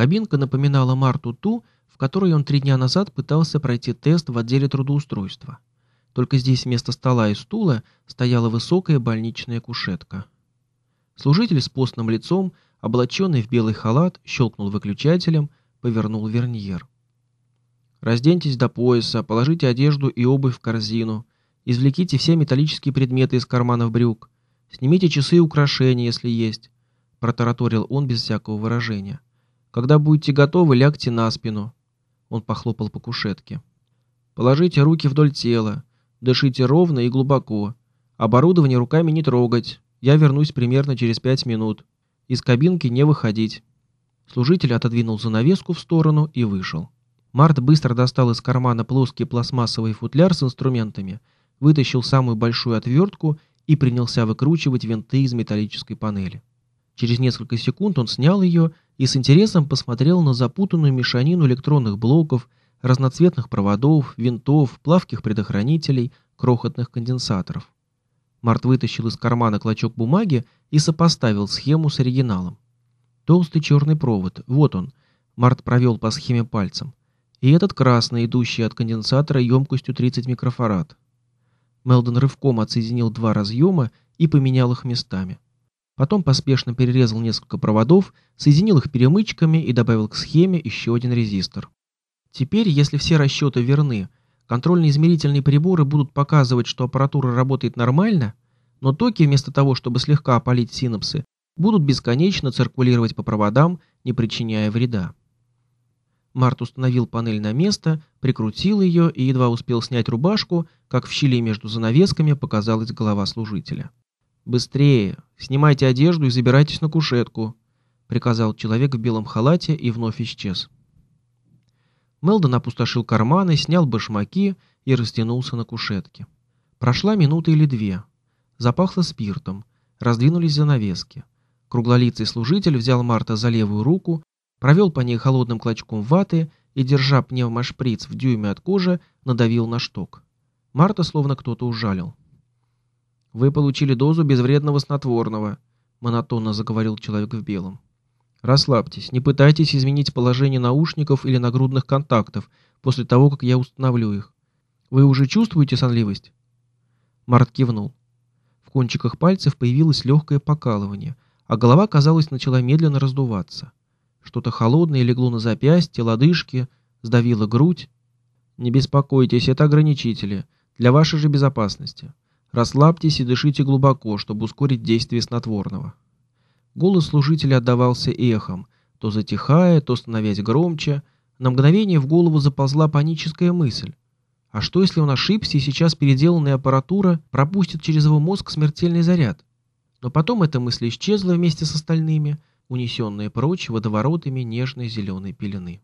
Кабинка напоминала Марту ту, в которой он три дня назад пытался пройти тест в отделе трудоустройства. Только здесь вместо стола и стула стояла высокая больничная кушетка. Служитель с постным лицом, облаченный в белый халат, щелкнул выключателем, повернул верньер. «Разденьтесь до пояса, положите одежду и обувь в корзину, извлеките все металлические предметы из карманов брюк, снимите часы и украшения, если есть», — протараторил он без всякого выражения. «Когда будете готовы, лягте на спину». Он похлопал по кушетке. «Положите руки вдоль тела, дышите ровно и глубоко. Оборудование руками не трогать, я вернусь примерно через пять минут. Из кабинки не выходить». Служитель отодвинул занавеску в сторону и вышел. Март быстро достал из кармана плоский пластмассовый футляр с инструментами, вытащил самую большую отвертку и принялся выкручивать винты из металлической панели. Через несколько секунд он снял ее и с интересом посмотрел на запутанную мешанину электронных блоков, разноцветных проводов, винтов, плавких предохранителей, крохотных конденсаторов. Март вытащил из кармана клочок бумаги и сопоставил схему с оригиналом. Толстый черный провод, вот он. Март провел по схеме пальцем. И этот красный, идущий от конденсатора емкостью 30 микрофарад. Мелдон рывком отсоединил два разъема и поменял их местами. Потом поспешно перерезал несколько проводов, соединил их перемычками и добавил к схеме еще один резистор. Теперь, если все расчеты верны, Контрольно-измерительные приборы будут показывать, что аппаратура работает нормально, но токи вместо того, чтобы слегка опалить синапсы, будут бесконечно циркулировать по проводам, не причиняя вреда. Март установил панель на место, прикрутил ее и едва успел снять рубашку, как в щели между занавесками показалась голова служителя. «Быстрее! Снимайте одежду и забирайтесь на кушетку!» — приказал человек в белом халате и вновь исчез. Мелдон опустошил карманы, снял башмаки и растянулся на кушетке. Прошла минута или две. Запахло спиртом. Раздвинулись занавески. Круглолицый служитель взял Марта за левую руку, провел по ней холодным клочком ваты и, держа пневмошприц в дюйме от кожи, надавил на шток. Марта словно кто-то ужалил. «Вы получили дозу безвредного снотворного», — монотонно заговорил человек в белом. Расслабьтесь, не пытайтесь изменить положение наушников или нагрудных контактов после того, как я установлю их. Вы уже чувствуете сонливость? Март кивнул. В кончиках пальцев появилось легкое покалывание, а голова, казалось, начала медленно раздуваться. Что-то холодное легло на запястье, лодыжки, сдавило грудь. Не беспокойтесь, это ограничители, для вашей же безопасности. Расслабьтесь и дышите глубоко, чтобы ускорить действие снотворного. Голос служителя отдавался эхом, то затихая, то становясь громче. На мгновение в голову заползла паническая мысль. А что, если он ошибся, и сейчас переделанная аппаратура пропустит через его мозг смертельный заряд? Но потом эта мысль исчезла вместе с остальными, унесенная прочь водоворотами нежной зеленой пелены.